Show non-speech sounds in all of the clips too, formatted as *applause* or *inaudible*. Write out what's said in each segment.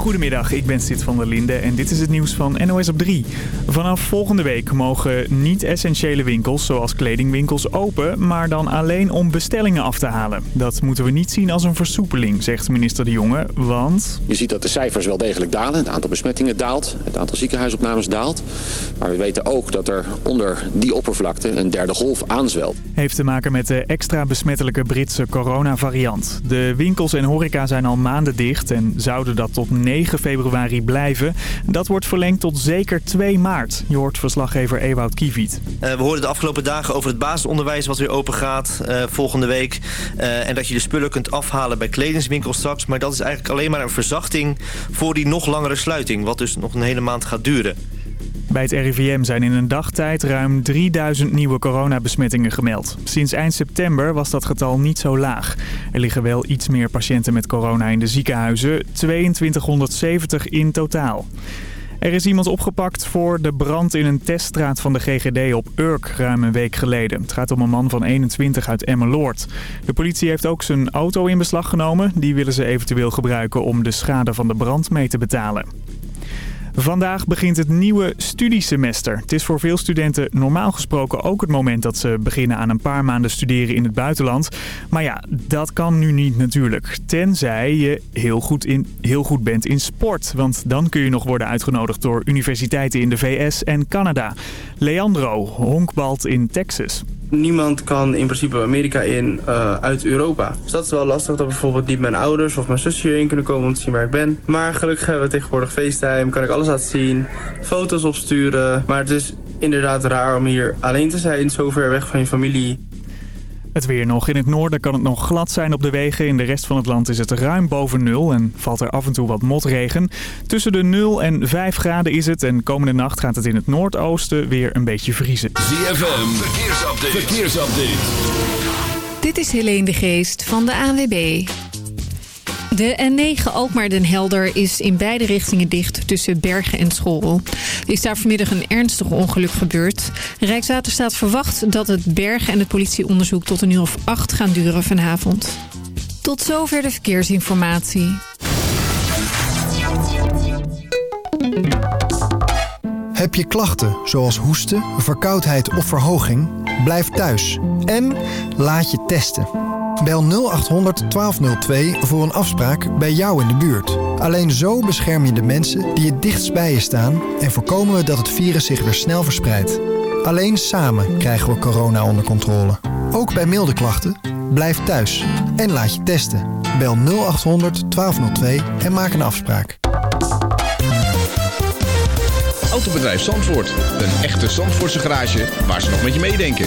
Goedemiddag, ik ben Sid van der Linde en dit is het nieuws van NOS op 3. Vanaf volgende week mogen niet-essentiële winkels zoals kledingwinkels open... maar dan alleen om bestellingen af te halen. Dat moeten we niet zien als een versoepeling, zegt minister De Jonge, want... Je ziet dat de cijfers wel degelijk dalen. Het aantal besmettingen daalt, het aantal ziekenhuisopnames daalt. Maar we weten ook dat er onder die oppervlakte een derde golf aanzwelt. Heeft te maken met de extra besmettelijke Britse coronavariant. De winkels en horeca zijn al maanden dicht en zouden dat tot 9 februari blijven. Dat wordt verlengd tot zeker 2 maart. Je hoort verslaggever Ewout Kieviet. Uh, we hoorden de afgelopen dagen over het basisonderwijs wat weer open gaat uh, volgende week. Uh, en dat je de spullen kunt afhalen bij kledingswinkels straks. Maar dat is eigenlijk alleen maar een verzachting voor die nog langere sluiting. Wat dus nog een hele maand gaat duren. Bij het RIVM zijn in een dagtijd ruim 3000 nieuwe coronabesmettingen gemeld. Sinds eind september was dat getal niet zo laag. Er liggen wel iets meer patiënten met corona in de ziekenhuizen, 2270 in totaal. Er is iemand opgepakt voor de brand in een teststraat van de GGD op Urk ruim een week geleden. Het gaat om een man van 21 uit Emmeloord. De politie heeft ook zijn auto in beslag genomen. Die willen ze eventueel gebruiken om de schade van de brand mee te betalen. Vandaag begint het nieuwe studiesemester. Het is voor veel studenten normaal gesproken ook het moment dat ze beginnen aan een paar maanden studeren in het buitenland. Maar ja, dat kan nu niet natuurlijk. Tenzij je heel goed, in, heel goed bent in sport. Want dan kun je nog worden uitgenodigd door universiteiten in de VS en Canada. Leandro honkbalt in Texas niemand kan in principe Amerika in uh, uit Europa. Dus dat is wel lastig dat bijvoorbeeld niet mijn ouders of mijn zusje hierin kunnen komen om te zien waar ik ben. Maar gelukkig hebben we tegenwoordig FaceTime, kan ik alles laten zien, foto's opsturen. Maar het is inderdaad raar om hier alleen te zijn, zo ver weg van je familie. Het weer nog. In het noorden kan het nog glad zijn op de wegen. In de rest van het land is het ruim boven nul en valt er af en toe wat motregen. Tussen de 0 en 5 graden is het en komende nacht gaat het in het noordoosten weer een beetje vriezen. ZFM, verkeersupdate. verkeersupdate. Dit is Helene de Geest van de ANWB. De N9 Alkmaar-Den Helder is in beide richtingen dicht tussen Bergen en School. Er is daar vanmiddag een ernstig ongeluk gebeurd. Rijkswaterstaat verwacht dat het bergen en het politieonderzoek tot een uur of acht gaan duren vanavond. Tot zover de verkeersinformatie. Heb je klachten zoals hoesten, verkoudheid of verhoging? Blijf thuis en laat je testen. Bel 0800 1202 voor een afspraak bij jou in de buurt. Alleen zo bescherm je de mensen die het dichtst bij je staan... en voorkomen we dat het virus zich weer snel verspreidt. Alleen samen krijgen we corona onder controle. Ook bij milde klachten, blijf thuis en laat je testen. Bel 0800 1202 en maak een afspraak. Autobedrijf Zandvoort. Een echte Zandvoortse garage waar ze nog met je meedenken.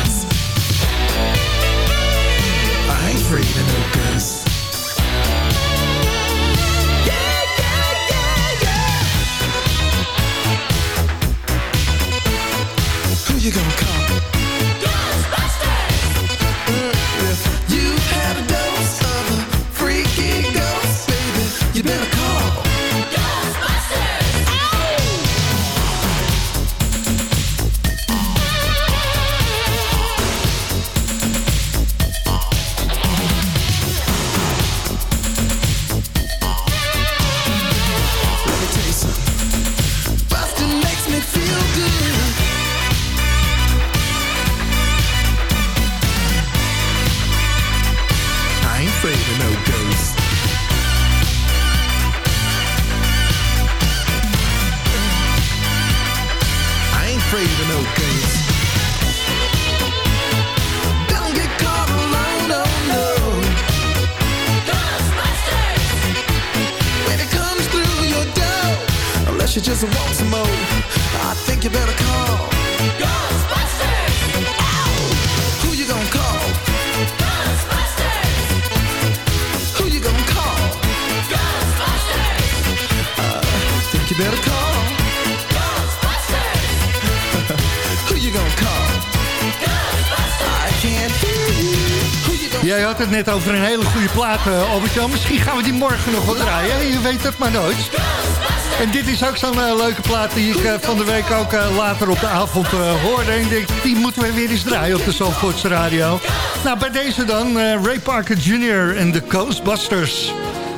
Misschien gaan we die morgen nog wel draaien. Je weet het maar nooit. En dit is ook zo'n uh, leuke plaat die ik uh, van de week ook uh, later op de avond hoorde. En denk, die moeten we weer eens draaien op de Zandvoortse radio. Nou, bij deze dan Ray Parker Jr. en de Ghostbusters.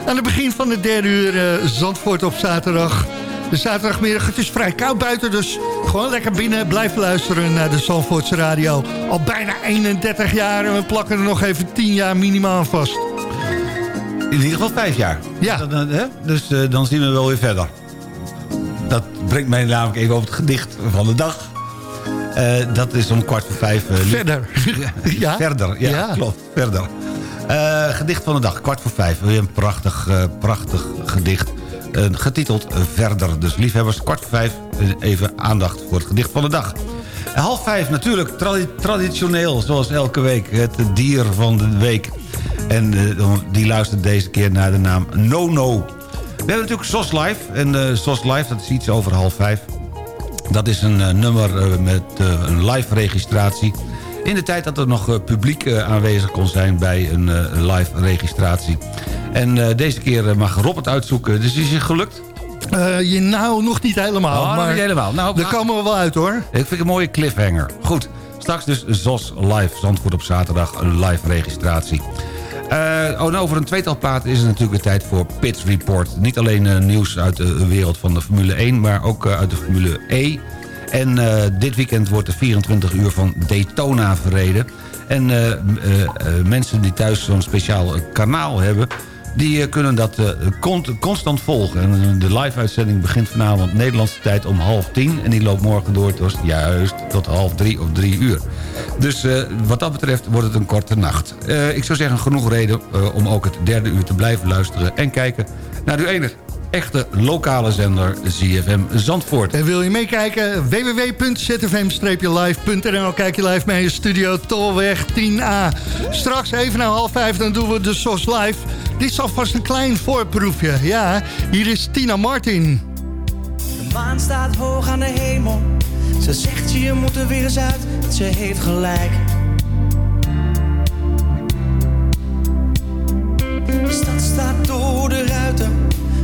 Aan het begin van de derde uur Zandvoort op zaterdag. De zaterdagmiddag, het is vrij koud buiten, dus gewoon lekker binnen. Blijf luisteren naar de Zandvoortse radio. Al bijna 31 jaar en we plakken er nog even 10 jaar minimaal vast. In ieder geval vijf jaar. Ja. Dan, dan, hè? Dus uh, dan zien we wel weer verder. Dat brengt mij namelijk even op het gedicht van de dag. Uh, dat is om kwart voor vijf. Uh, verder. *laughs* ja? Verder, ja, ja, klopt. Verder. gedicht van de dag, kwart voor vijf. Weer een prachtig, prachtig gedicht. getiteld Verder. Dus liefhebbers, kwart voor vijf. Even aandacht voor het gedicht van de dag. Half vijf natuurlijk, tradi traditioneel, zoals elke week. Het dier van de week. En uh, die luistert deze keer naar de naam Nono. We hebben natuurlijk SOS Live. En uh, SOS Live, dat is iets over half vijf. Dat is een uh, nummer met een live registratie. In de tijd dat er nog publiek aanwezig kon zijn bij een live registratie. En deze keer mag Rob het uitzoeken. Dus is het gelukt? je, nou, nog niet helemaal. Oh, maar niet helemaal. Nou, daar komen we wel uit hoor. Ik vind het een mooie cliffhanger. Goed, straks dus ZOS Live. Zandvoort op zaterdag, een live registratie. Uh, over een tweetal platen is het natuurlijk de tijd voor Pits Report. Niet alleen uh, nieuws uit de wereld van de Formule 1, maar ook uh, uit de Formule E. En dit weekend wordt de 24 uur van Daytona verreden. En mensen die thuis zo'n speciaal kanaal hebben... die kunnen dat constant volgen. En de live-uitzending begint vanavond Nederlandse tijd om half tien... en die loopt morgen door tot, juist tot half drie of drie uur. Dus wat dat betreft wordt het een korte nacht. Ik zou zeggen, genoeg reden om ook het derde uur te blijven luisteren... en kijken naar uw enige echte lokale zender ZFM Zandvoort. En wil je meekijken? www.zfm-live.nl Kijk je live mee in studio Tolweg 10A. Straks even na half vijf, dan doen we de SOS Live. Dit is alvast een klein voorproefje. Ja, hier is Tina Martin. De maan staat hoog aan de hemel. Ze zegt je moet er weer eens uit, ze heeft gelijk. De stad staat door de ruiten.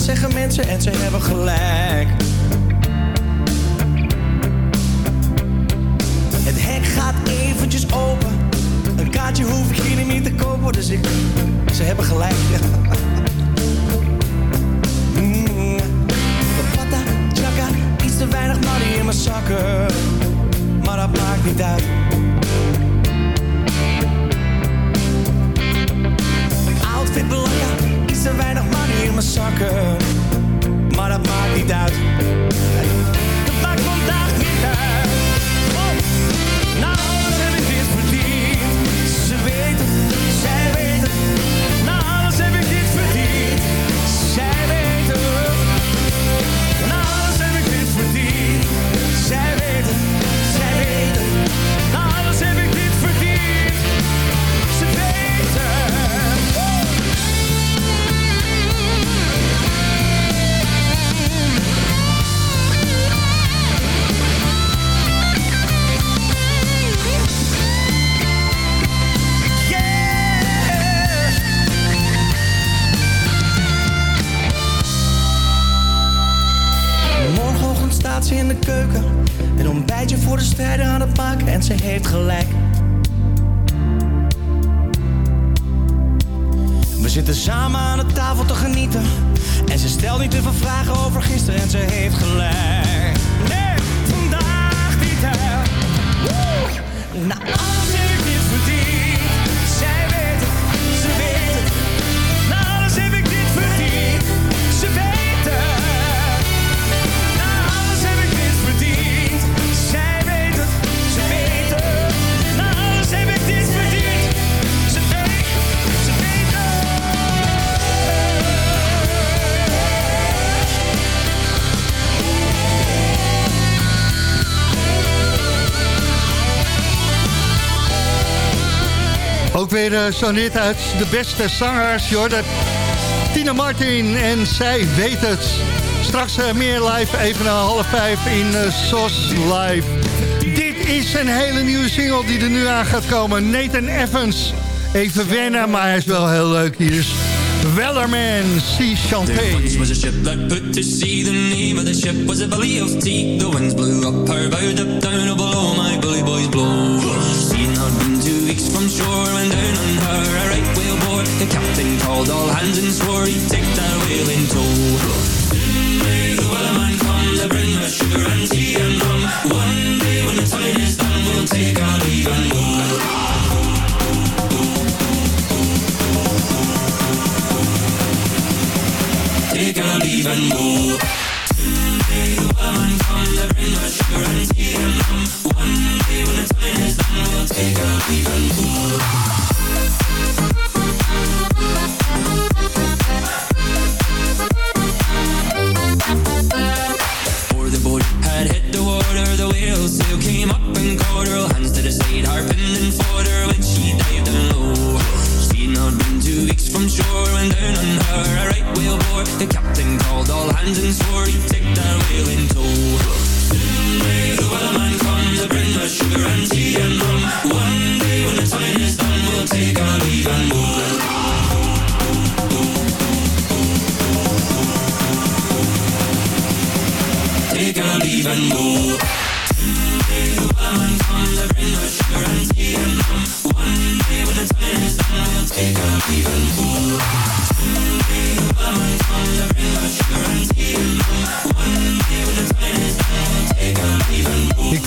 zeggen mensen en ze hebben gelijk. Het hek gaat eventjes open. Een kaartje hoef ik hier niet te kopen, dus ik... Ze hebben gelijk, ja. *laughs* Mm. Pata, chaka, iets te weinig money in mijn zakken. Maar dat maakt niet uit. Ook weer eh, zo'n hit uit de beste zangers, joh. Dat Tina Martin en zij weet het. Straks eh, meer live, even na half vijf in eh, SOS Live. Dit is een hele nieuwe single die er nu aan gaat komen. Nathan Evans. Even wennen, maar hij is wel heel leuk. Hier is Wellerman, Sea once was a ship that put to sea. The name of the ship was a belly. The winds blew up her up down, my bully boys blow. Had been two weeks from shore when down on her a right whale bore. The captain called all hands and swore he'd take that whale in tow. Soon may the wellerman come to bring us sugar and tea and rum. One day when the time is done, we'll take our leave and go. Take our leave and go. Someday the wellerman comes to bring us sugar and tea and Take up even more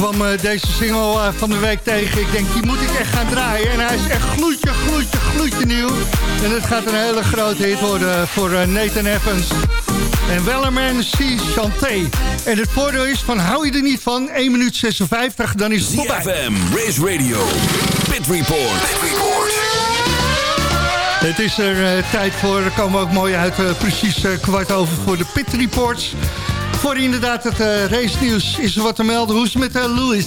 kwam eh, deze single eh, van de week tegen. Ik denk, die moet ik echt gaan draaien. En hij is echt gloedje, gloedje, gloedje nieuw. En het gaat een hele grote hit worden voor eh, Nathan Evans. En Wellerman C. Chanté. En het voordeel is van, hou je er niet van, 1 minuut 56, dan is het voorbij. ZFM, Race Radio, Pit Report. Pit Report. Het is er tijd voor, er komen we ook mooi uit, precies kwart over voor de Pit Reports. Voor inderdaad het eh, race nieuws is er wat te melden. Hoe is het met eh, Lewis?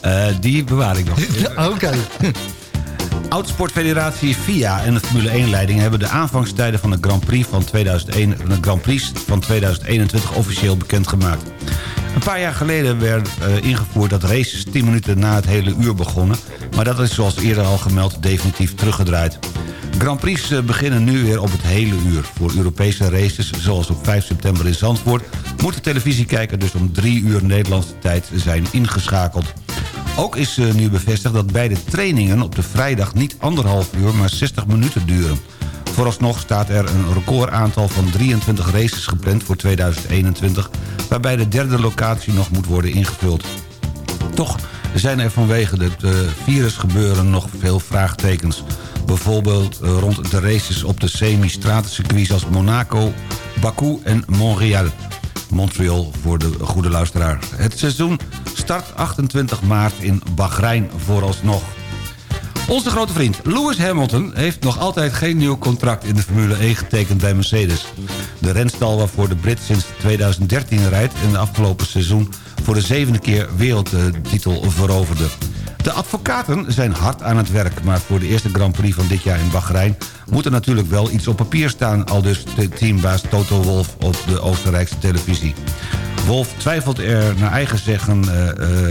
Eh, die bewaar ik nog. *laughs* Oké. *laughs* Autosportfederatie FIA en de Formule 1-leiding... hebben de aanvangstijden van de Grand Prix van, 2001, van de Grand Prix van 2021 officieel bekendgemaakt. Een paar jaar geleden werd ingevoerd dat races 10 minuten na het hele uur begonnen... maar dat is zoals eerder al gemeld definitief teruggedraaid. Grand Prix eh, beginnen nu weer op het hele uur. Voor Europese races, zoals op 5 september in Zandvoort... moet de televisiekijker dus om 3 uur Nederlandse tijd zijn ingeschakeld. Ook is eh, nu bevestigd dat beide trainingen op de vrijdag niet anderhalf uur... maar 60 minuten duren. Vooralsnog staat er een recordaantal van 23 races gepland voor 2021... waarbij de derde locatie nog moet worden ingevuld. Toch zijn er vanwege het uh, virusgebeuren nog veel vraagtekens. Bijvoorbeeld rond de races op de semi-stratencircuits als Monaco, Baku en Montreal. Montreal voor de goede luisteraar. Het seizoen start 28 maart in Bahrein vooralsnog. Onze grote vriend Lewis Hamilton heeft nog altijd geen nieuw contract in de Formule 1 getekend bij Mercedes. De renstal waarvoor de Brit sinds 2013 rijdt in de afgelopen seizoen voor de zevende keer wereldtitel veroverde. De advocaten zijn hard aan het werk, maar voor de eerste Grand Prix van dit jaar in Bahrein moet er natuurlijk wel iets op papier staan, al dus teambaas Toto Wolf op de Oostenrijkse televisie. Wolf twijfelt er naar eigen zeggen uh,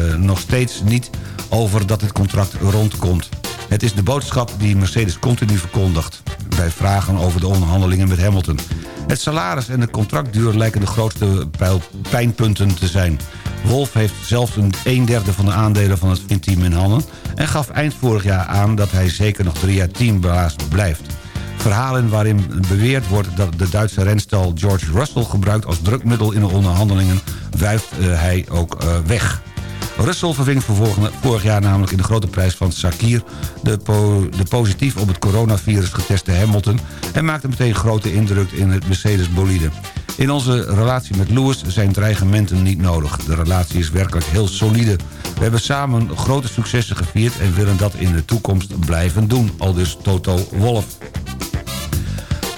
uh, nog steeds niet over dat het contract rondkomt. Het is de boodschap die Mercedes continu verkondigt... bij vragen over de onderhandelingen met Hamilton. Het salaris en de contractduur lijken de grootste pijnpunten te zijn. Wolf heeft zelfs een, derde van de aandelen van het team in handen... en gaf eind vorig jaar aan dat hij zeker nog drie jaar teambaas blijft. Verhalen waarin beweerd wordt dat de Duitse renstal George Russell gebruikt als drukmiddel in de onderhandelingen... wuift uh, hij ook uh, weg. Russell verving vorig jaar namelijk in de grote prijs van Sakir... De, de positief op het coronavirus geteste Hamilton... en maakte meteen grote indruk in het Mercedes-bolide. In onze relatie met Lewis zijn dreigementen niet nodig. De relatie is werkelijk heel solide. We hebben samen grote successen gevierd... en willen dat in de toekomst blijven doen, aldus Toto Wolff.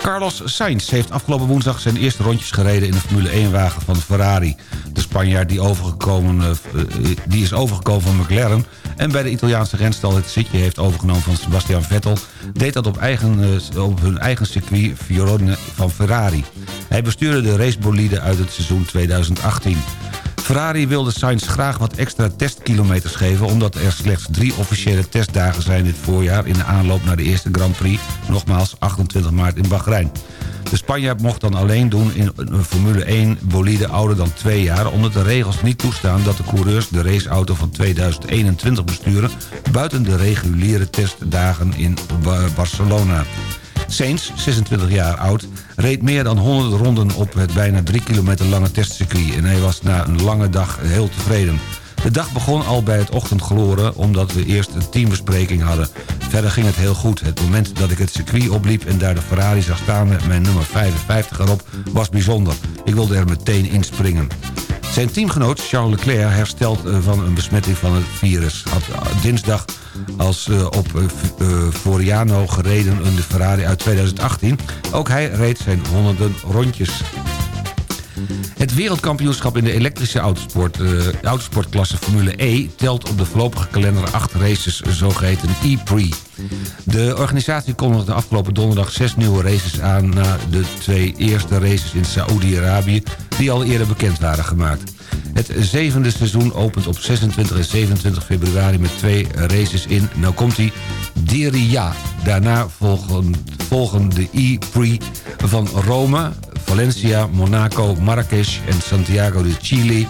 Carlos Sainz heeft afgelopen woensdag zijn eerste rondjes gereden... in de Formule 1-wagen van Ferrari. De Spanjaard die, overgekomen, uh, die is overgekomen van McLaren... en bij de Italiaanse renstal het zitje heeft overgenomen van Sebastian Vettel... deed dat op, eigen, uh, op hun eigen circuit Fiorone van Ferrari. Hij bestuurde de racebolide uit het seizoen 2018. Ferrari wilde Sainz graag wat extra testkilometers geven... omdat er slechts drie officiële testdagen zijn dit voorjaar... in de aanloop naar de eerste Grand Prix, nogmaals 28 maart in Bahrein. De Spanjaard mocht dan alleen doen in een Formule 1 bolide ouder dan twee jaar... omdat de regels niet toestaan dat de coureurs de raceauto van 2021 besturen... buiten de reguliere testdagen in Barcelona. Sainz, 26 jaar oud, reed meer dan 100 ronden op het bijna 3 kilometer lange testcircuit... en hij was na een lange dag heel tevreden. De dag begon al bij het ochtendgloren omdat we eerst een teambespreking hadden. Verder ging het heel goed. Het moment dat ik het circuit opliep en daar de Ferrari zag staan met mijn nummer 55 erop was bijzonder. Ik wilde er meteen inspringen. Zijn teamgenoot Charles Leclerc herstelt van een besmetting van het virus. Had dinsdag als uh, op Foriano gereden in de Ferrari uit 2018. Ook hij reed zijn honderden rondjes. Het wereldkampioenschap in de elektrische autosport, uh, autosportklasse Formule E... telt op de voorlopige kalender acht races, zogeheten e-pre. De organisatie kondigde afgelopen donderdag zes nieuwe races aan... na de twee eerste races in Saoedi-Arabië... die al eerder bekend waren gemaakt. Het zevende seizoen opent op 26 en 27 februari met twee races in, nou komt ie, Diriyah. Daarna volgen, volgen de E-Prix van Rome, Valencia, Monaco, Marrakesh en Santiago de Chile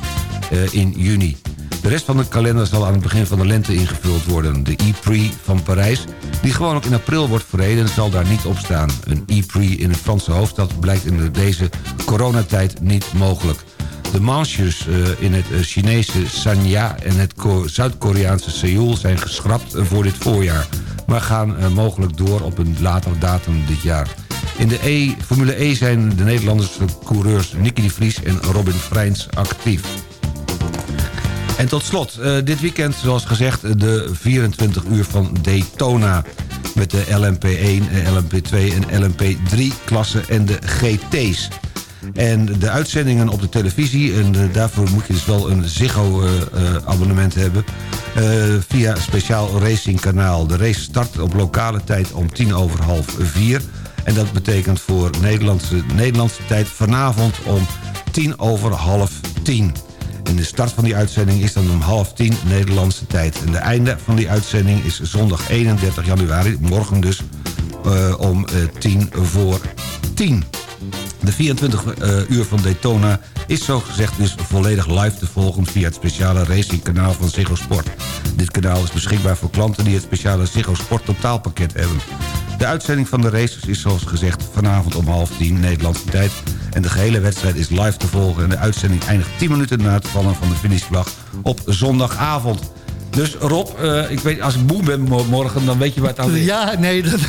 uh, in juni. De rest van de kalender zal aan het begin van de lente ingevuld worden. De E-Prix van Parijs, die gewoon ook in april wordt verreden... zal daar niet op staan. Een E-Prix in de Franse hoofdstad blijkt in deze coronatijd niet mogelijk. De manches uh, in het Chinese Sanya en het Zuid-Koreaanse Seoul zijn geschrapt voor dit voorjaar... maar gaan mogelijk door op een later datum dit jaar. In de e, Formule E zijn de Nederlandse coureurs Nicky de Vries en Robin Freins actief. En tot slot, uh, dit weekend zoals gezegd de 24 uur van Daytona... met de LMP1, LMP2 en LMP3-klassen en de GT's. En de uitzendingen op de televisie... en uh, daarvoor moet je dus wel een Ziggo-abonnement hebben... via speciaal racingkanaal. De race start op lokale tijd om tien over half vier... En dat betekent voor Nederlandse, Nederlandse tijd vanavond om tien over half tien. En de start van die uitzending is dan om half tien Nederlandse tijd. En de einde van die uitzending is zondag 31 januari, morgen dus, uh, om uh, tien voor tien. De 24 uh, uur van Daytona is zo gezegd dus volledig live te volgen... via het speciale racingkanaal van Ziggo Sport. Dit kanaal is beschikbaar voor klanten die het speciale Ziggo Sport totaalpakket hebben. De uitzending van de races is zoals gezegd vanavond om half tien Nederlandse tijd... en de gehele wedstrijd is live te volgen... en de uitzending eindigt 10 minuten na het vallen van de finishvlag op zondagavond. Dus Rob, uh, ik weet, als ik moe ben morgen, dan weet je waar het aan ligt. Ja, nee, *laughs* dan,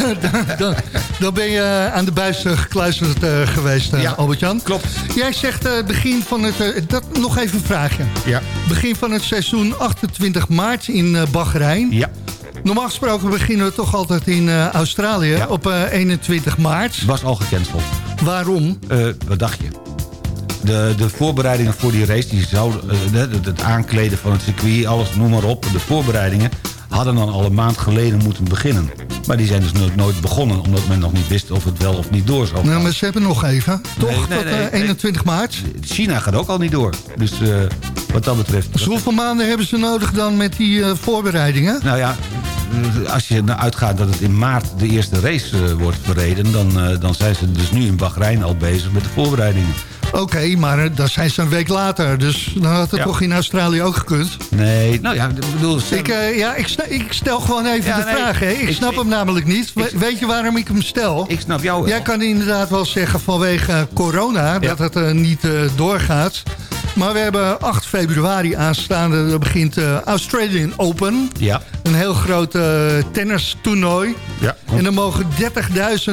dan, dan, ben je aan de buis gekluisterd uh, geweest, uh, ja, Albert-Jan. Klopt. Jij zegt begin van het... dat, nog even een vraagje. Ja. Begin van het seizoen 28 maart in Bahrein. Ja. Normaal gesproken beginnen we toch altijd in Australië ja. op 21 maart. Was al gecanceld. Waarom? wat dacht je? De, de voorbereidingen voor die race, die zouden, uh, het aankleden van het circuit, alles, noem maar op. De voorbereidingen hadden dan al een maand geleden moeten beginnen. Maar die zijn dus nooit, nooit begonnen, omdat men nog niet wist of het wel of niet door zou gaan. Nou, maar ze hebben nog even, toch? Nee, nee, tot nee, uh, 21 maart. China gaat ook al niet door. Dus uh, wat dat betreft... Dus hoeveel maanden hebben ze nodig dan met die uh, voorbereidingen? Nou ja, als je nou uitgaat dat het in maart de eerste race uh, wordt verreden... Dan, uh, dan zijn ze dus nu in Bahrein al bezig met de voorbereidingen. Oké, okay, maar dan zijn ze een week later. Dus dan had het ja. toch in Australië ook gekund? Nee, nou ja, ik bedoel... Ik, uh, ja, ik, stel, ik stel gewoon even ja, de nee, vraag. Hè. Ik, ik snap ik, hem namelijk niet. We, weet je waarom ik hem stel? Ik snap jou wel. Jij kan inderdaad wel zeggen vanwege corona... Ja. dat het uh, niet doorgaat. Maar we hebben 8 februari aanstaande. Begint uh, Australian Open. Ja. Een heel groot uh, tennistoernooi. Ja. En er mogen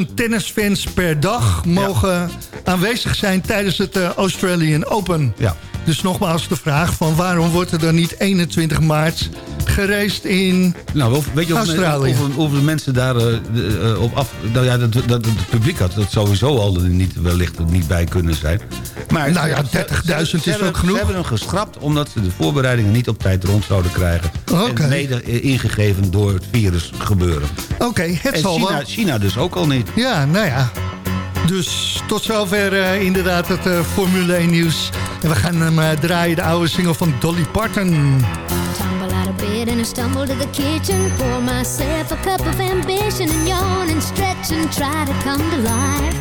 30.000 tennisfans per dag mogen ja. aanwezig zijn tijdens het uh, Australian Open. Ja. Dus nogmaals de vraag van waarom wordt er dan niet 21 maart gereisd in nou, weet je of, Australië? Of, de mensen daar uh, op af... Nou ja, dat, dat, het publiek had dat sowieso al niet, wellicht niet bij kunnen zijn. Maar nou ja, 30.000 is ook genoeg. Ze hebben hem geschrapt omdat ze de voorbereidingen niet op tijd rond zouden krijgen. Okay. En mede ingegeven door het virus gebeuren. Oké, okay, het en zal China, wel. China dus ook al niet. Ja, nou ja. Dus tot zover uh, inderdaad het uh, Formule 1 nieuws. En we gaan hem uh, draaien, de oude single van Dolly Parton. Bed and I stumble to the kitchen. Pour myself a cup of ambition and yawn and stretch and try to come to life.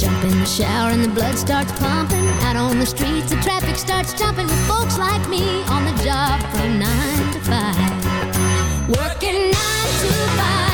Jump in the shower and the blood starts pumping. Out on the streets, the traffic starts jumping with folks like me on the job from 9 to 5. Working 9 to 5.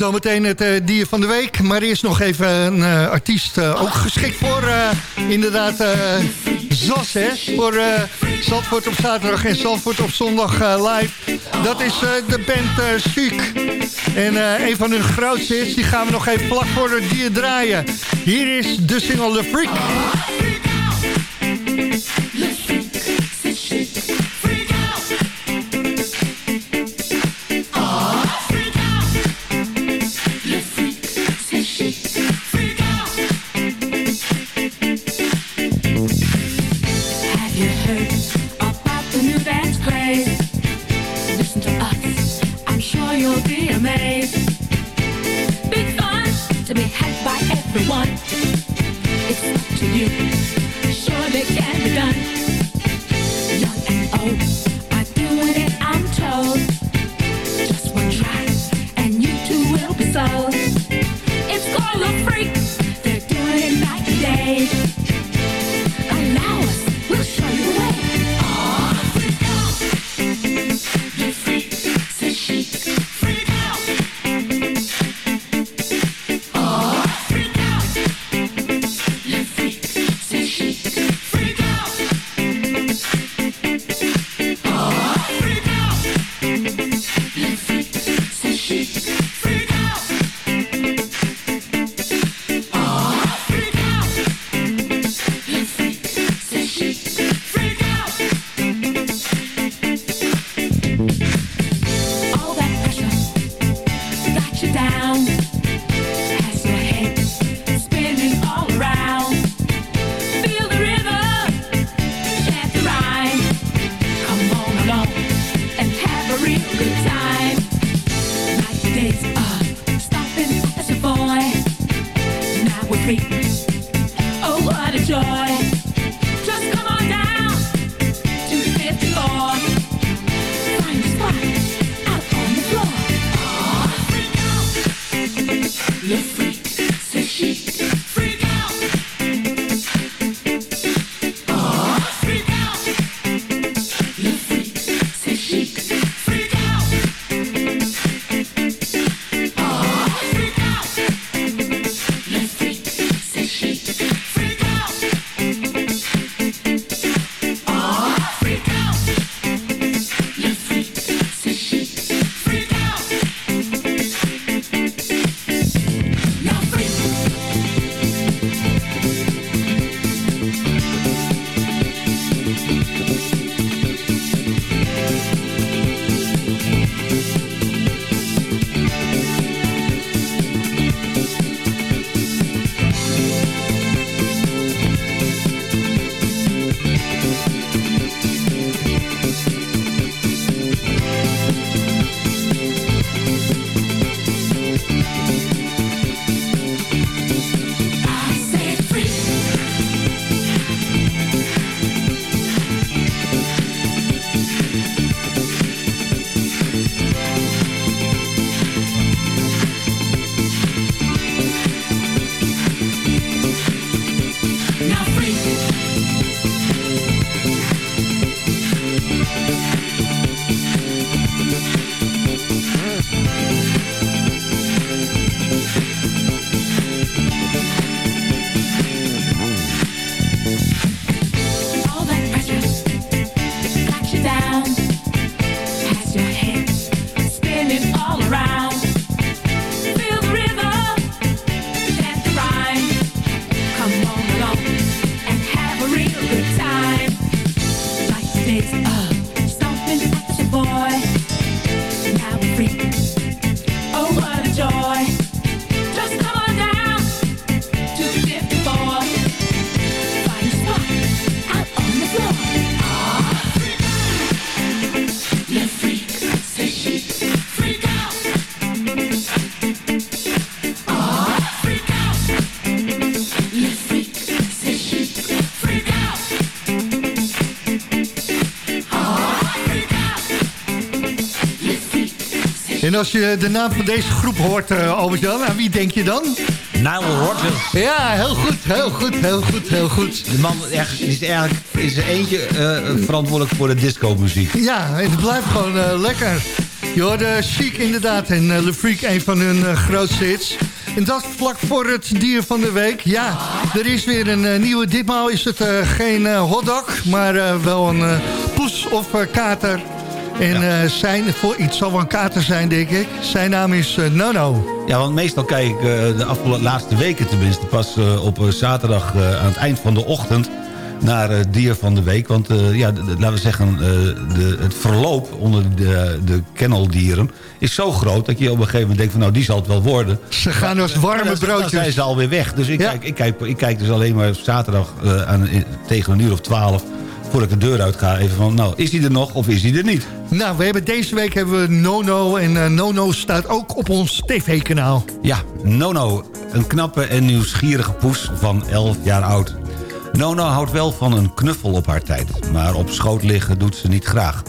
Zometeen het eh, dier van de week. Maar eerst nog even een eh, artiest. Eh, ook geschikt voor inderdaad ZAS. Hè? Voor Zandvoort op zaterdag en Zandvoort op zondag live. Dat is de band Chic. En een van hun grootste is. Die gaan we nog even vlak voor het dier draaien. Hier is de single The Freak. En als je de naam van deze groep hoort, uh, Albert-Jan, aan wie denk je dan? Nile Rodgers. Ja, heel goed, heel goed, heel goed, heel goed. De man is eigenlijk is er eentje eh, verantwoordelijk voor de disco-muziek. Ja, het blijft gewoon eh, lekker. Je hoorde Chic inderdaad en Le Freak een van hun uh, grootste hits. En dat vlak voor het dier van de week. Ja, er is weer een nieuwe. Ditmaal is het geen hotdog, maar wel een poes of kater eh, zijn, voor iets zal wel een kater zijn, denk ik. Zijn naam is eh, Nono. Ja, want meestal kijk ik eh, de afgelopen laatste weken tenminste... pas op zaterdag aan het eind van de ochtend naar het dier van de week. Want ja, laten we zeggen, de, het verloop onder de, de kenneldieren is zo groot... dat je op een gegeven moment denkt van nou, die zal het wel worden. Ze gaan als warme dan- Dan broodjes. zijn ze alweer weg. Dus ik, kijk, ik, kijk, ik kijk dus alleen maar zaterdag aan, tegen een uur of twaalf... voordat ik de deur uit ga, even van nou, is hij er nog of is hij er niet? Nou, we hebben deze week hebben we Nono. En eh, Nono staat ook op ons tv-kanaal. Ja, Nono, een knappe en nieuwsgierige poes van 11 jaar oud. Nono houdt wel van een knuffel op haar tijd, maar op schoot liggen doet ze niet graag.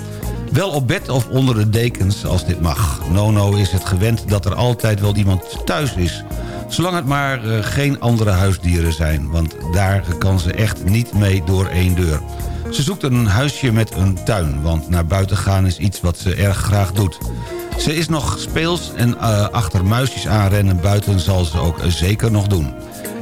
Wel op bed of onder de dekens als dit mag. Nono is het gewend dat er altijd wel iemand thuis is. Zolang het maar eh, geen andere huisdieren zijn, want daar kan ze echt niet mee door één deur. Ze zoekt een huisje met een tuin, want naar buiten gaan is iets wat ze erg graag doet. Ze is nog speels en eh, achter muisjes aanrennen buiten zal ze ook zeker nog doen.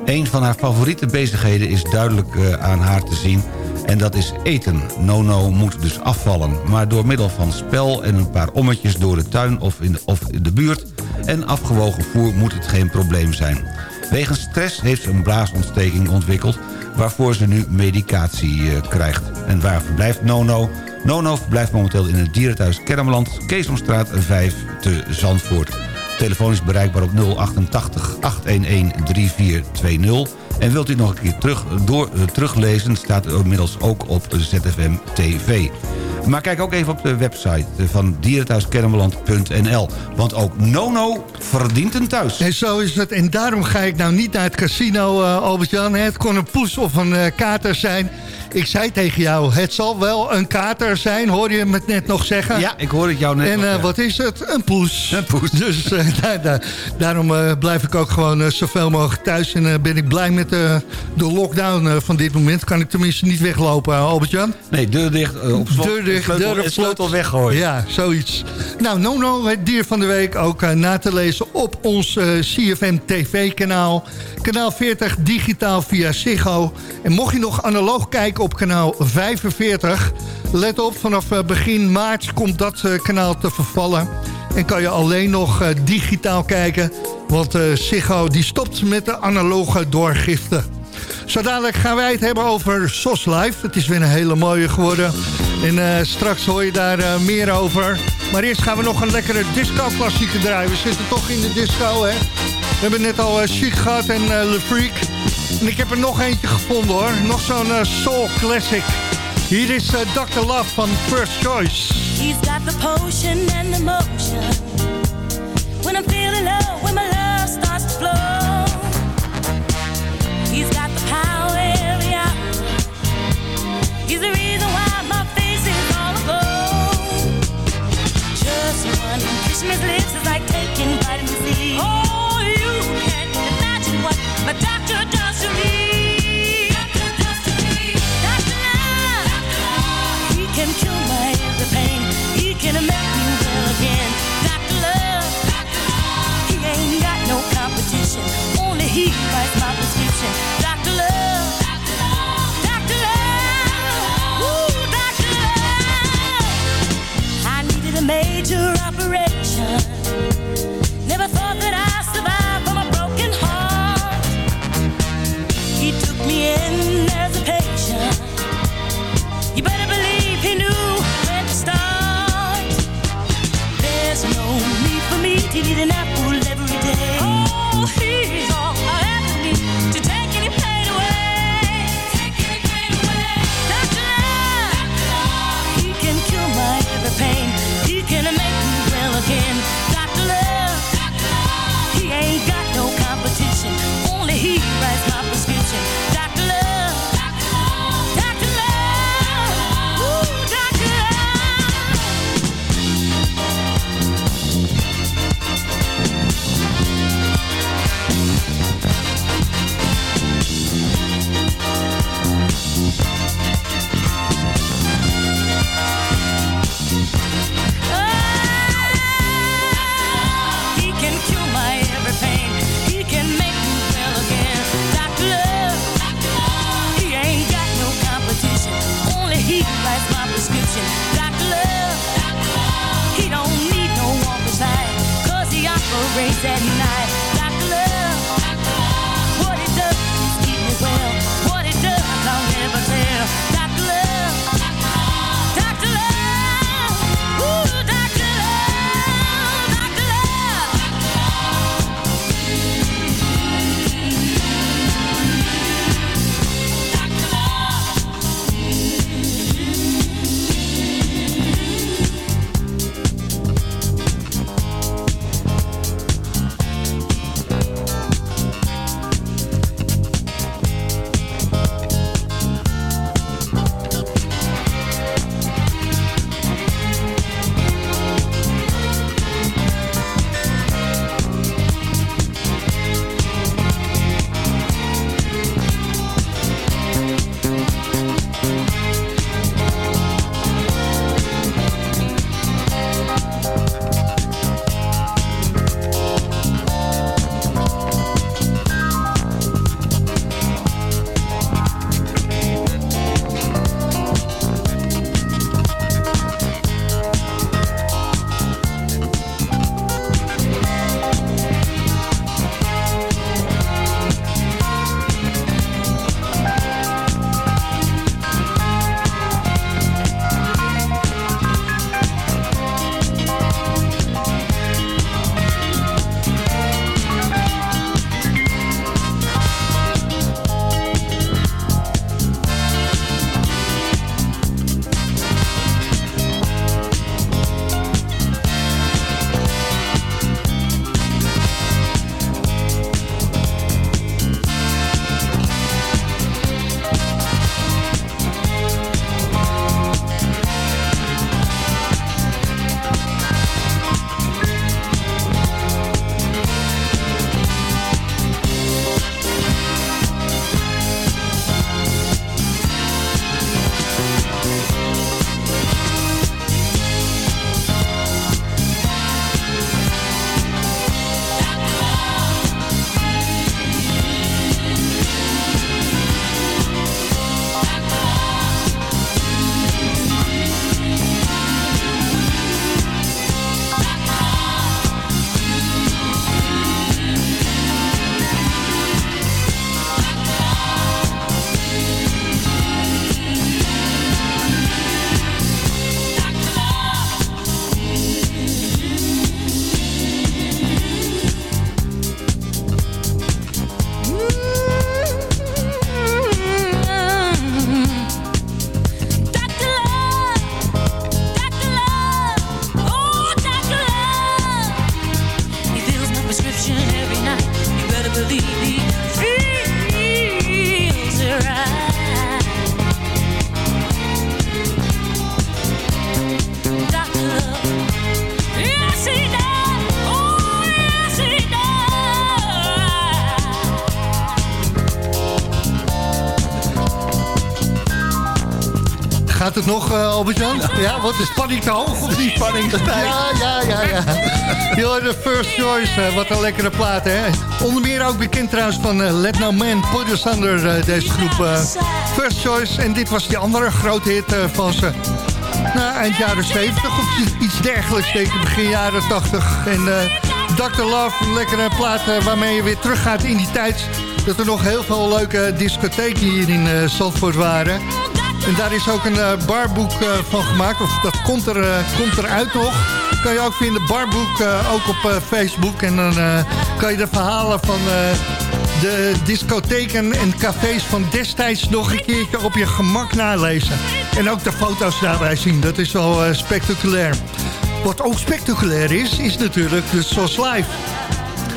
Een van haar favoriete bezigheden is duidelijk eh, aan haar te zien en dat is eten. Nono moet dus afvallen, maar door middel van spel en een paar ommetjes door de tuin of in de, of in de buurt en afgewogen voer moet het geen probleem zijn. Wegens stress heeft ze een blaasontsteking ontwikkeld waarvoor ze nu medicatie eh, krijgt. En waar verblijft Nono? Nono verblijft momenteel in het dierenthuis Kermeland, Keesomstraat 5 te Zandvoort. Telefoon is bereikbaar op 088 811 3420. En wilt u nog een keer terug, door, eh, teruglezen, staat inmiddels ook op ZFM TV. Maar kijk ook even op de website van dierenthuiskermeland.nl. Want ook Nono verdient een thuis. En zo is het. En daarom ga ik nou niet naar het casino, eh Albert-Jan. Het kon een poes of een eh, kater zijn. Ik zei tegen jou, het zal wel een kater zijn. Hoorde je me net nog zeggen? Ja, ik hoor het jou net En nog eh, wat is het? Een poes. Een poes. *laughs* Dus eh, daar- daar- daarom eh, blijf ik ook gewoon zoveel mogelijk thuis. En ben ik blij met de lockdown van dit moment. Kan ik tenminste niet weglopen, Albert-Jan. Nee, deur dicht, op slot, Deur dicht, sleutel, deur op sleutel weggooien. Ja, zoiets. Nou, Nono, het dier van de week, ook na te lezen op ons CFM TV-kanaal. Kanaal 40, digitaal via Ziggo. En mocht je nog analoog kijken op kanaal 45... let op, vanaf eh, begin maart komt dat eh, kanaal te vervallen. En kan je alleen nog eh, digitaal kijken... want Ziggo die stopt met de analoge doorgifte. Zo dadelijk gaan wij het hebben over SOS Live. Het is weer een hele mooie geworden. En straks hoor je daar meer over. Maar eerst gaan we nog een lekkere disco-klassieker draaien. We zitten toch in de disco, hè? We hebben net al uh, Chic gehad en Le Freak. En ik heb er nog eentje gevonden, hoor. Nog zo'n uh, soul classic. Hier is uh, Dr. Love van First Choice. He's got the potion and the motion. When I'm feeling low, when my love race at me. Nog, eh, Albert-Jan? Ja, wat is spanning te hoog? Of die spanning te Ja, ja, ja, ja. Yo, de First Choice, eh, wat een lekkere plaat, hè? Onder meer ook bekend trouwens van eh, Let No Man Put Us Under, deze groep First Choice. En dit was die andere grote hit van ze. Nou, eind jaren 70 of iets dergelijks, ik, begin jaren 80. En Dr. Love, een lekkere plaat waarmee je weer teruggaat in die tijd... dat er nog heel veel leuke discotheken hier in Zandvoort waren... En daar is ook een eh, barboek eh, van gemaakt. Of dat komt, er, eh, komt eruit nog. Kan je ook vinden, barboek, ook op Facebook. En dan kan je de verhalen van de discotheken en cafés van destijds... nog een keertje op je gemak nalezen. En ook de foto's daarbij zien. Dat is wel spectaculair. Wat ook spectaculair is, is natuurlijk de SOS Live.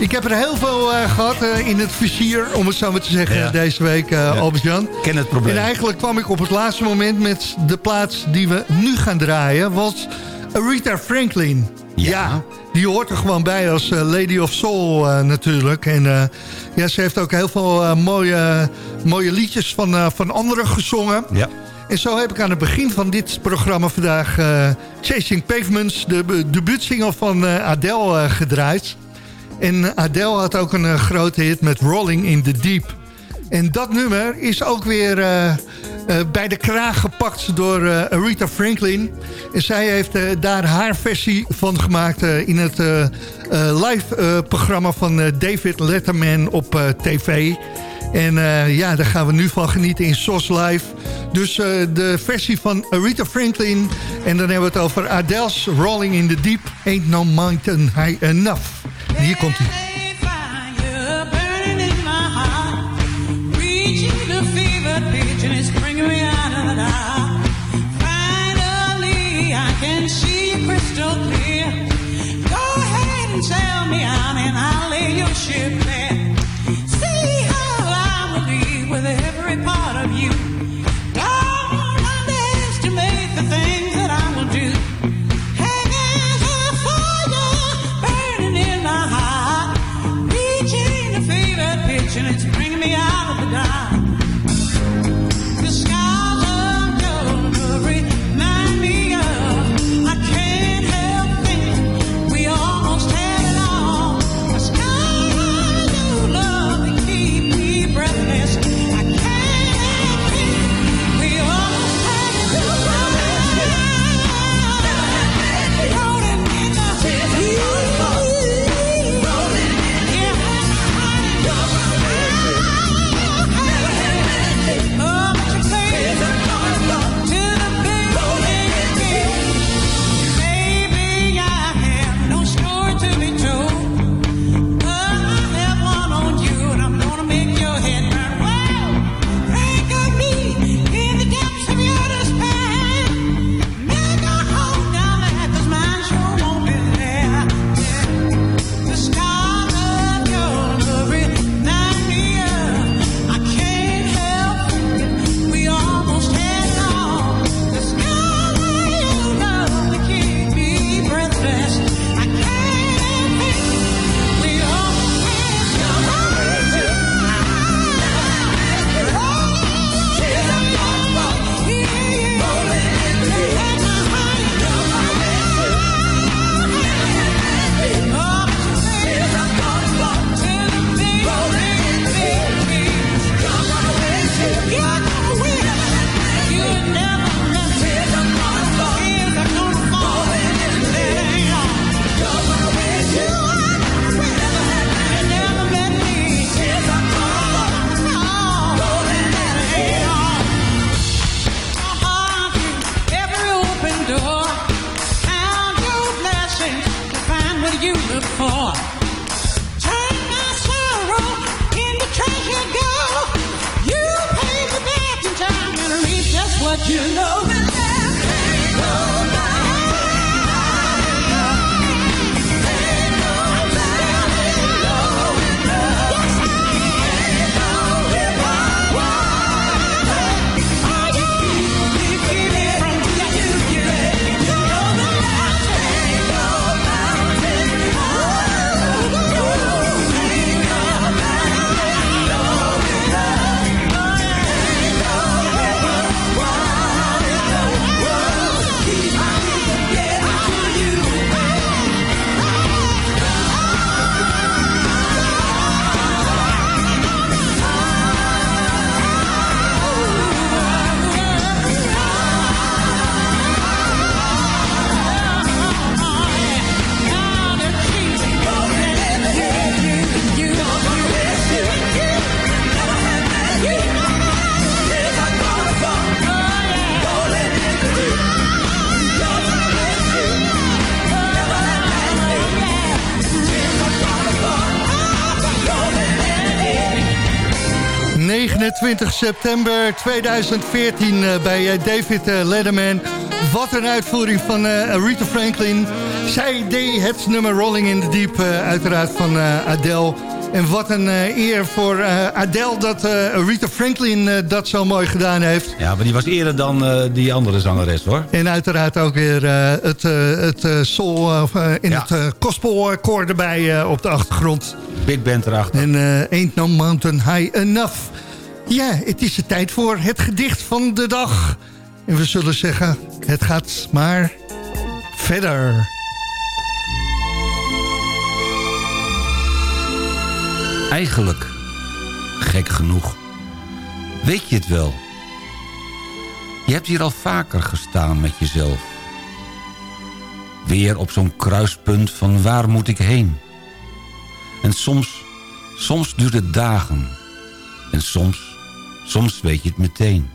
Ik heb er heel veel eh, gehad eh, in het vizier, om het zo maar te zeggen, Ja. deze week, eh Albert-Jan. Ken het probleem. En eigenlijk kwam ik op het laatste moment met de plaats die we nu gaan draaien. Was Aretha Franklin. Ja. die hoort er gewoon bij als Lady of Soul natuurlijk. En ja, ze heeft ook heel veel mooie, mooie liedjes van, van anderen gezongen. Ja. En zo heb ik aan het begin van dit programma vandaag... Chasing Pavements, de de debuutsingle van Adele, gedraaid. En Adele had ook een eh, grote hit met Rolling in the Deep. En dat nummer is ook weer eh, eh, bij de kraag gepakt door eh, Aretha Franklin. En zij heeft daar haar versie van gemaakt in het live programma van David Letterman op tv. En ja, daar gaan we nu van genieten in SOS Live. Dus de versie van Aretha Franklin. En dan hebben we het over Adele's Rolling in the Deep. Ain't no mountain high enough. En hier komt hij. ...29 september 2014 eh, bij eh, David eh, Letterman. Wat een uitvoering van Aretha Franklin. Zij deed het nummer Rolling in the Deep, uiteraard van Adele. En wat een eer voor Adele dat Aretha Franklin dat zo mooi gedaan heeft. Ja, maar die was eerder dan die andere zangeres, hoor. En uiteraard ook weer het, het soul in het uh, gospelkoor erbij op de achtergrond. Big band erachter. En eh, Ain't No Mountain High Enough. Ja, het is de tijd voor het gedicht van de dag. En we zullen zeggen, het gaat maar verder. Eigenlijk, gek genoeg, weet je het wel. Je hebt hier al vaker gestaan met jezelf. Weer op zo'n kruispunt van waar moet ik heen? En soms, soms duurt het dagen. En soms, soms weet je het meteen.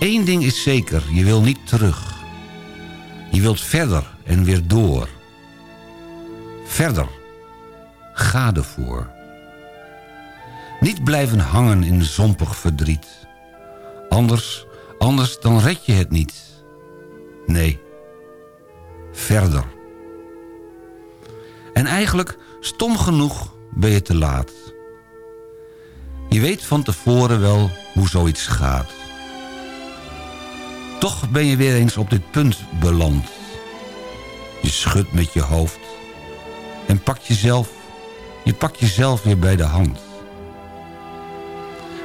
Eén ding is zeker, je wil niet terug. Je wilt verder en weer door. Verder. Ga ervoor. Niet blijven hangen in zompig verdriet. Anders, anders dan red je het niet. Nee. Verder. En eigenlijk, stom genoeg, ben je te laat. Je weet van tevoren wel hoe zoiets gaat. Toch ben je weer eens op dit punt beland. Je schudt met je hoofd en pakt jezelf, je pakt jezelf weer bij de hand.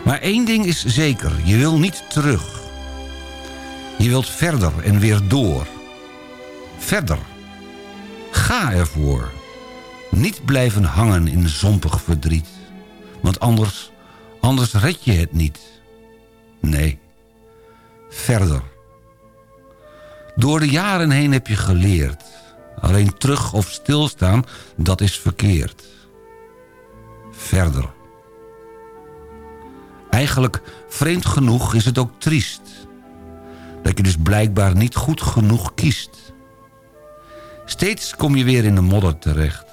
Maar één ding is zeker, je wil niet terug. Je wilt verder en weer door. Verder. Ga ervoor. Niet blijven hangen in zompig verdriet. Want anders, anders red je het niet. Nee. Verder. Door de jaren heen heb je geleerd. Alleen terug of stilstaan, dat is verkeerd. Verder. Eigenlijk, vreemd genoeg, is het ook triest. Dat je dus blijkbaar niet goed genoeg kiest. Steeds kom je weer in de modder terecht.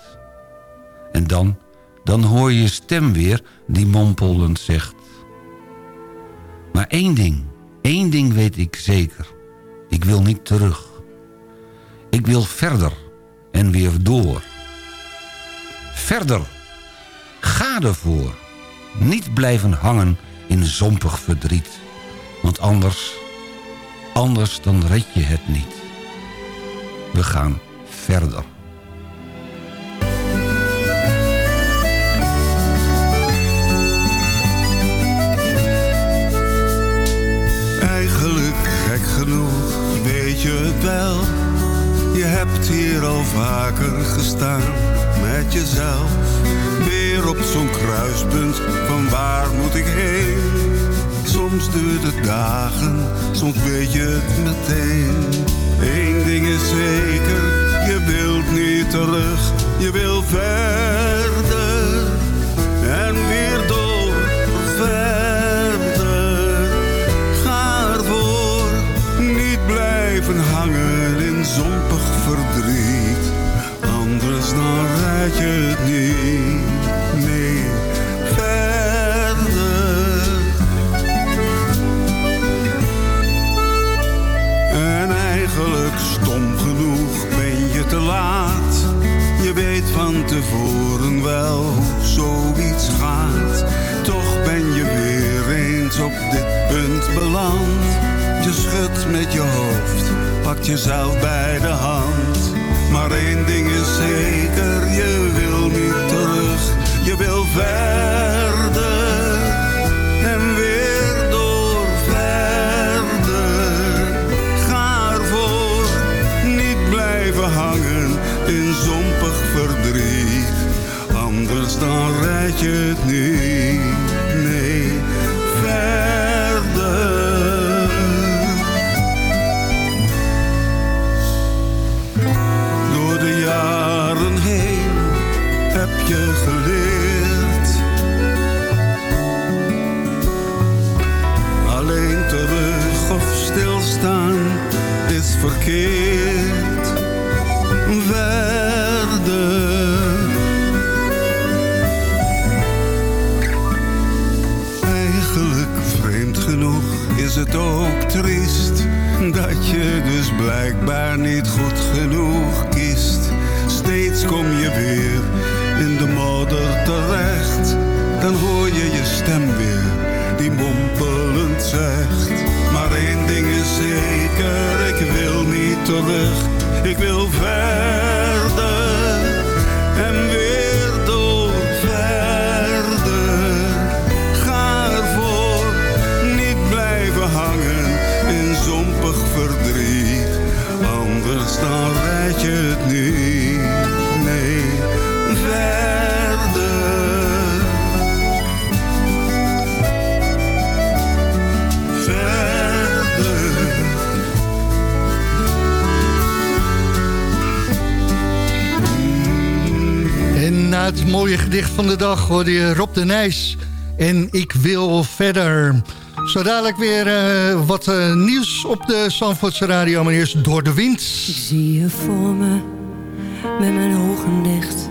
En dan, dan hoor je stem weer die mompelend zegt. Maar één ding, één ding weet ik zeker. Ik wil niet terug. Ik wil verder en weer door. Verder. Ga ervoor. Niet blijven hangen in zompig verdriet. Want anders, anders dan red je het niet. We gaan verder. Je het wel. Je hebt hier al vaker gestaan met jezelf. Weer op zo'n kruispunt, van waar moet ik heen? Soms duurt het dagen, soms weet je het meteen. Eén ding is zeker, je wilt niet terug, je wil verder. Zompig verdriet. Anders dan red je het niet. Nee, verder. En eigenlijk stom genoeg ben je te laat. Je weet van tevoren wel zoiets gaat. Toch ben je weer eens op dit punt beland. Je schudt met je pakt jezelf bij de hand. Maar één ding is zeker, je wil niet terug. Je wil verder Ik wil verder en weer door verder. Ga ervoor, niet blijven hangen in zompig verdriet. Anders dan red je het niet. het mooie gedicht van de dag hoorde je Rob de Nijs. En ik wil verder. Zo dadelijk weer eh, wat eh, nieuws op de Sanfordse Radio, maar eerst door de wind. Ik zie je voor me, met mijn ogen dicht.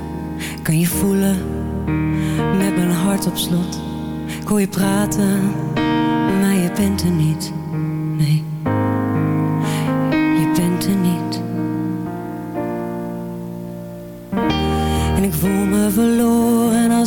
Kan je voelen, met mijn hart op slot. Ik je praten, maar je bent er niet, nee.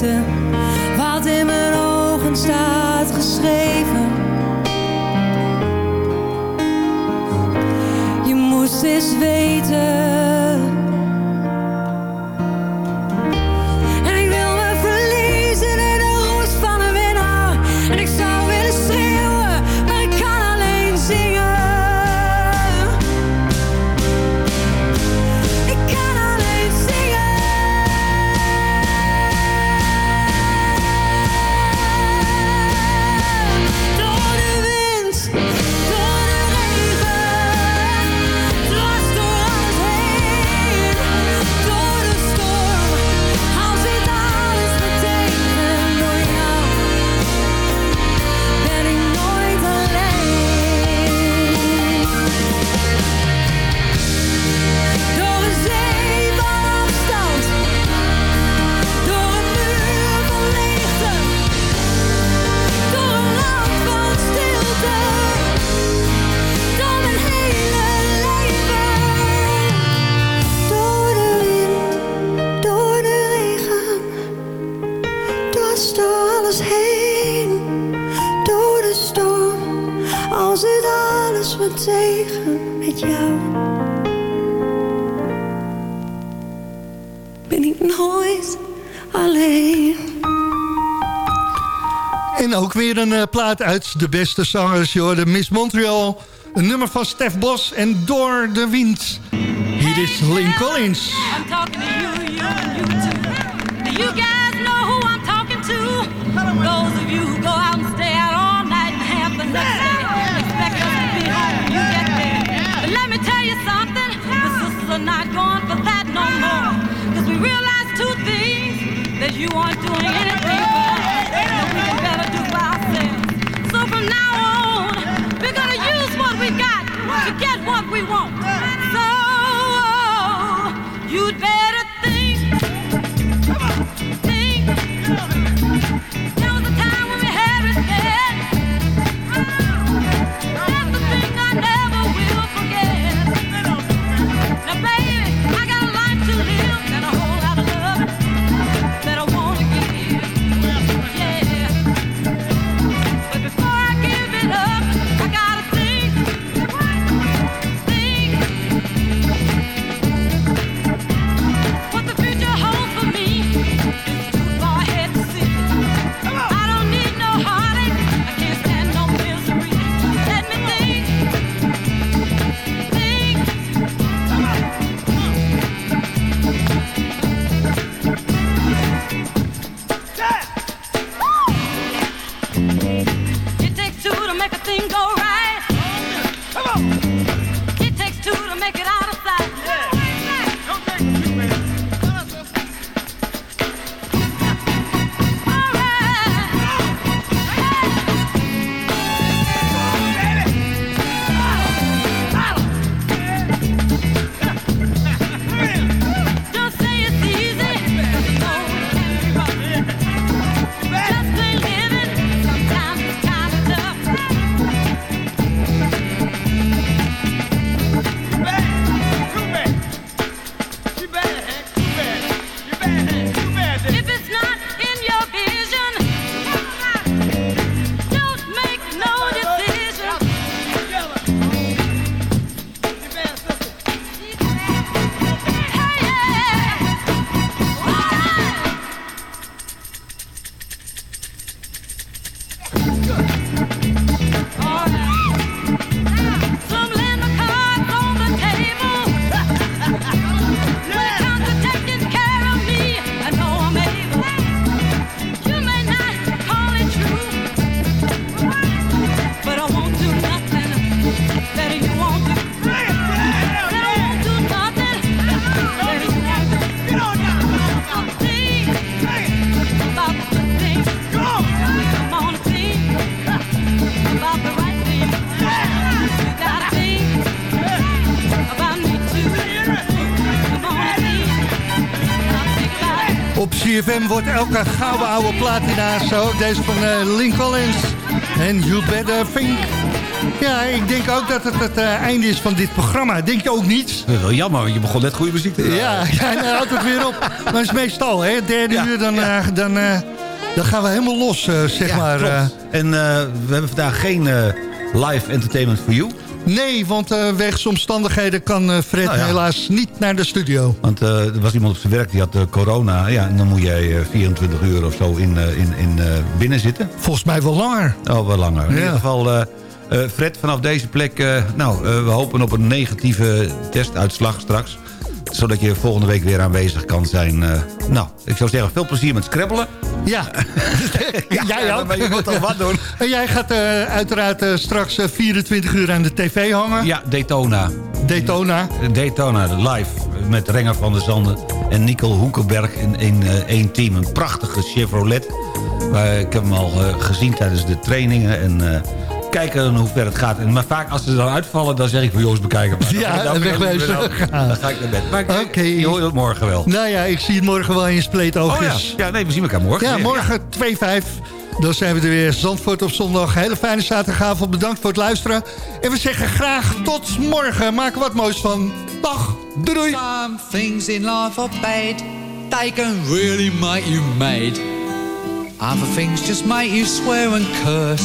liefde. uit de beste zangers, joh, de Miss Montreal. Een nummer van Stef Bos en Door de Wind. Hier is Lynn Collins. CFM wordt elke gouden oude platina. Zo ook deze van eh, Link Collins. En You Better Think. Ja, ik denk ook dat het het eh, einde is van dit programma. Denk je ook niet? Dat is wel jammer, want je begon net goede muziek te draaien. Ja, ja en houdt het weer op. Maar het is meestal, hè? Derde uur, dan, eh, dan, eh, dan gaan we helemaal los, eh, zeg maar. Eh. En eh, we hebben vandaag geen eh, live entertainment for you. Nee, want eh wegens omstandigheden kan eh, Fred Nou ja. helaas niet naar de studio. Want eh, er was iemand op zijn werk die had corona. Ja, en dan moet jij eh, 24 uur of zo in, in, in, binnen zitten. Volgens mij wel langer. Oh, wel langer. In ieder geval, Fred, vanaf deze plek... nou, we hopen op een negatieve testuitslag straks. Zodat je volgende week weer aanwezig kan zijn. eh. nou, ik zou zeggen, veel plezier met scrabbelen. Ja, *laughs* jij ook. Maar je moet toch wat doen? *laughs* En jij gaat eh, uiteraard eh, straks eh, 24 uur aan de tv hangen. Ja, Daytona. Daytona. Daytona, live. Met Renger van der Zanden en Nicole Hoekenberg in één team. Een prachtige Chevrolet. Maar ik heb hem al gezien tijdens de trainingen. En kijken hoe ver het gaat. En, maar vaak als ze er dan uitvallen, dan zeg ik van jongens, bekijken. maar. Ja, Dan- dan- wegwezen. dan- Dan ga ik naar bed. Maar ik- Oké. je hoort het morgen wel. Nou ja, ik zie het morgen wel in je Oh ja. spleetoogjes. ja, nee, we zien elkaar morgen. Ja, weer. morgen 2-5. Dan zijn we er weer. Zandvoort op zondag. Hele fijne zaterdagavond. Bedankt voor het luisteren. En we zeggen graag tot morgen. Maak er wat moois van. Dag. Doei doei. Some things in life are bad. They can really make you mad. Other things just make you swear and curse.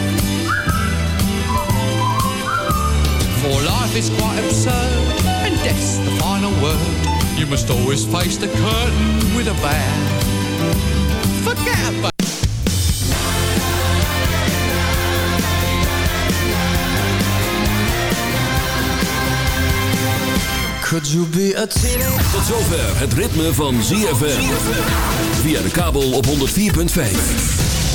Life is quite absurd, and death's the final word. You must always face the curtain with a bow. Forget about Could you be a? Tot zover het ritme van ZFM. Via de kabel op 104.5.